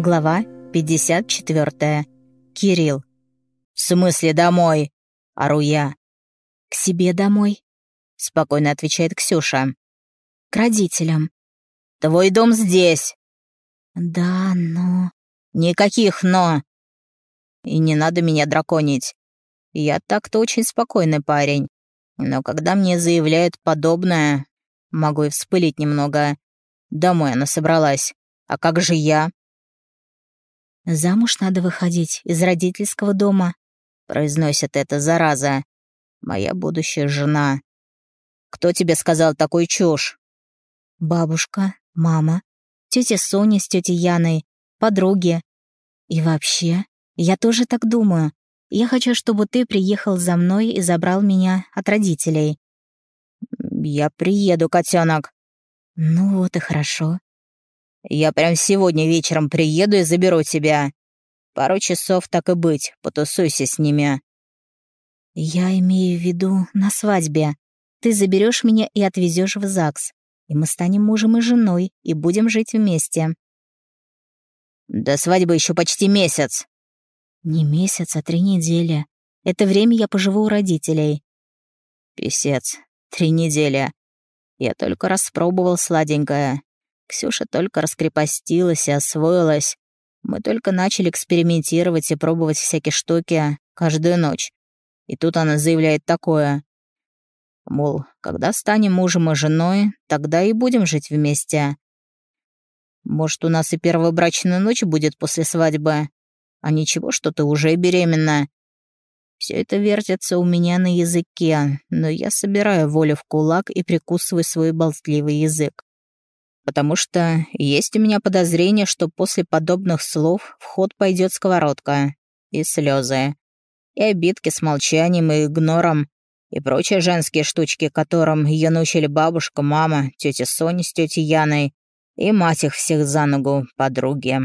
Глава 54. Кирилл. «В смысле домой?» — ору я. «К себе домой», — спокойно отвечает Ксюша. «К родителям». «Твой дом здесь». «Да, но...» «Никаких «но». И не надо меня драконить. Я так-то очень спокойный парень. Но когда мне заявляют подобное, могу и вспылить немного. Домой она собралась. А как же я? «Замуж надо выходить из родительского дома», — произносит эта зараза. «Моя будущая жена». «Кто тебе сказал такую чушь?» «Бабушка, мама, тетя Соня с тетей Яной, подруги. И вообще, я тоже так думаю. Я хочу, чтобы ты приехал за мной и забрал меня от родителей». «Я приеду, котенок». «Ну вот и хорошо. Я прям сегодня вечером приеду и заберу тебя. Пару часов так и быть, потусуйся с ними». «Я имею в виду на свадьбе. Ты заберешь меня и отвезешь в ЗАГС, и мы станем мужем и женой и будем жить вместе». «До свадьбы еще почти месяц». «Не месяц, а три недели. Это время я поживу у родителей». «Писец, три недели. Я только распробовал сладенькое. Ксюша только раскрепостилась и освоилась. Мы только начали экспериментировать и пробовать всякие штуки каждую ночь. И тут она заявляет такое. Мол, когда станем мужем и женой, тогда и будем жить вместе. Может, у нас и первая брачная ночь будет после свадьбы. А ничего, что ты уже беременна. Все это вертится у меня на языке, но я собираю волю в кулак и прикусываю свой болтливый язык потому что есть у меня подозрение, что после подобных слов в ход пойдет сковородка и слезы, и обидки с молчанием и игнором, и прочие женские штучки, которым ее научили бабушка, мама, тетя Соня с тетей Яной и мать их всех за ногу, подруги.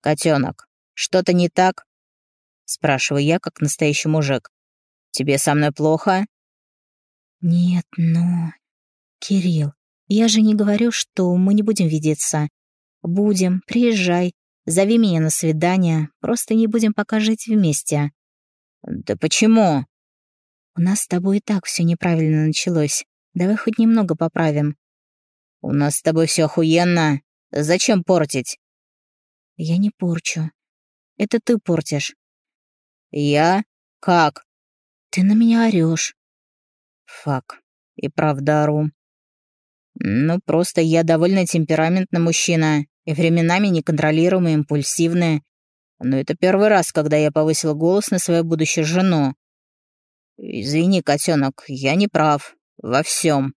«Котенок, что-то не так?» — спрашиваю я, как настоящий мужик. «Тебе со мной плохо?» «Нет, но... Кирилл, я же не говорю, что мы не будем видеться. Будем, приезжай, зови меня на свидание, просто не будем пока жить вместе. Да почему? У нас с тобой и так все неправильно началось. Давай хоть немного поправим. У нас с тобой все охуенно. Зачем портить? Я не порчу. Это ты портишь. Я? Как? Ты на меня орешь. Фак. И правда ору. Ну, просто я довольно темпераментный мужчина и временами неконтролируемый, импульсивный. Но это первый раз, когда я повысил голос на свою будущую жену. Извини, котенок, я не прав. Во всем.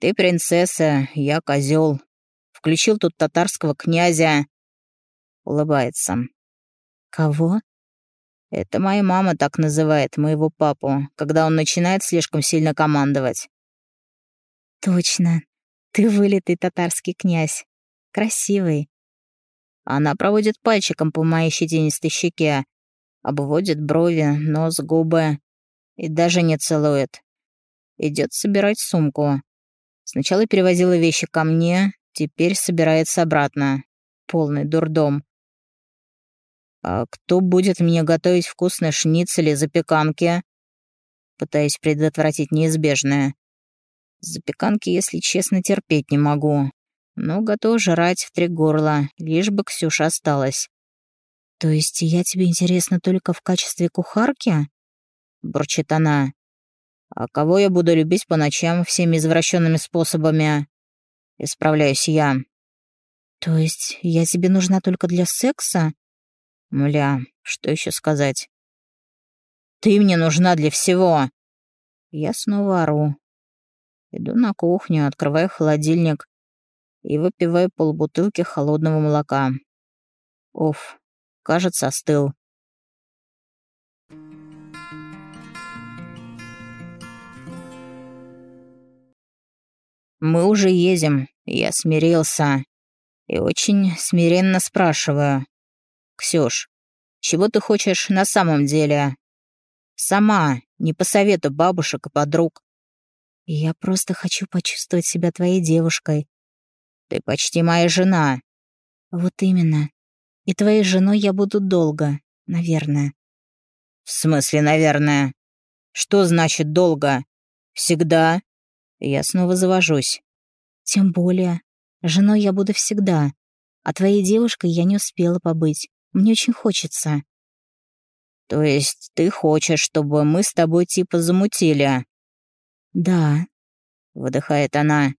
Ты принцесса, я козел. Включил тут татарского князя. Улыбается. Кого? Это моя мама так называет моего папу, когда он начинает слишком сильно командовать. Точно. Ты вылитый татарский князь. Красивый. Она проводит пальчиком по моей щетинистой щеке, обводит брови, нос, губы и даже не целует. Идет собирать сумку. Сначала перевозила вещи ко мне, теперь собирается обратно. Полный дурдом. «А кто будет мне готовить вкусные шницели, запеканки?» Пытаясь предотвратить неизбежное. Запеканки, если честно, терпеть не могу. Но готов жрать в три горла, лишь бы Ксюша осталась. «То есть я тебе интересна только в качестве кухарки?» — бурчит она. «А кого я буду любить по ночам всеми извращенными способами?» Исправляюсь я. «То есть я тебе нужна только для секса?» «Мля, что еще сказать?» «Ты мне нужна для всего!» Я снова ору, Иду на кухню, открываю холодильник и выпиваю полбутылки холодного молока. Уф, кажется, остыл. Мы уже едем, я смирился. И очень смиренно спрашиваю. «Ксюш, чего ты хочешь на самом деле?» «Сама, не по совету бабушек и подруг. Я просто хочу почувствовать себя твоей девушкой. Ты почти моя жена. Вот именно. И твоей женой я буду долго, наверное. В смысле, наверное? Что значит долго? Всегда? Я снова завожусь. Тем более. Женой я буду всегда. А твоей девушкой я не успела побыть. Мне очень хочется. То есть ты хочешь, чтобы мы с тобой типа замутили? Да. Выдыхает она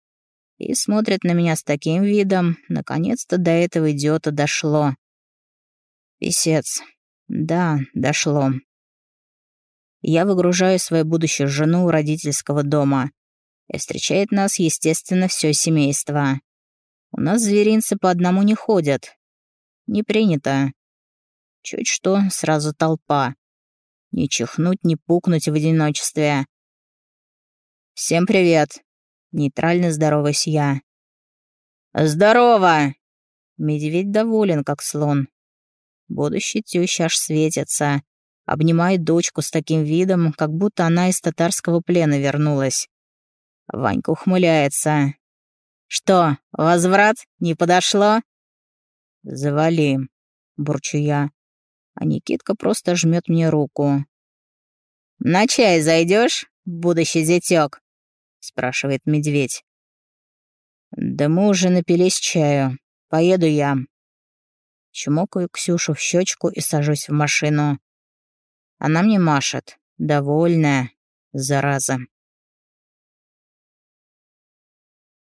и смотрит на меня с таким видом, наконец-то до этого идиота дошло. Писец. Да, дошло. Я выгружаю свою будущую жену у родительского дома. И встречает нас, естественно, все семейство. У нас зверинцы по одному не ходят. Не принято. Чуть что, сразу толпа. Не чихнуть, не пукнуть в одиночестве. «Всем привет!» Нейтрально здороваюсь я. «Здорово!» Медведь доволен, как слон. Будущий теща аж светится. Обнимает дочку с таким видом, как будто она из татарского плена вернулась. Ванька ухмыляется. «Что, возврат? Не подошло?» «Завали», — бурчу я. А Никитка просто жмет мне руку. «На чай зайдешь, будущий зятёк?» Спрашивает медведь. «Да мы уже напились чаю. Поеду я». Чмокаю Ксюшу в щечку и сажусь в машину. Она мне машет, довольная, зараза.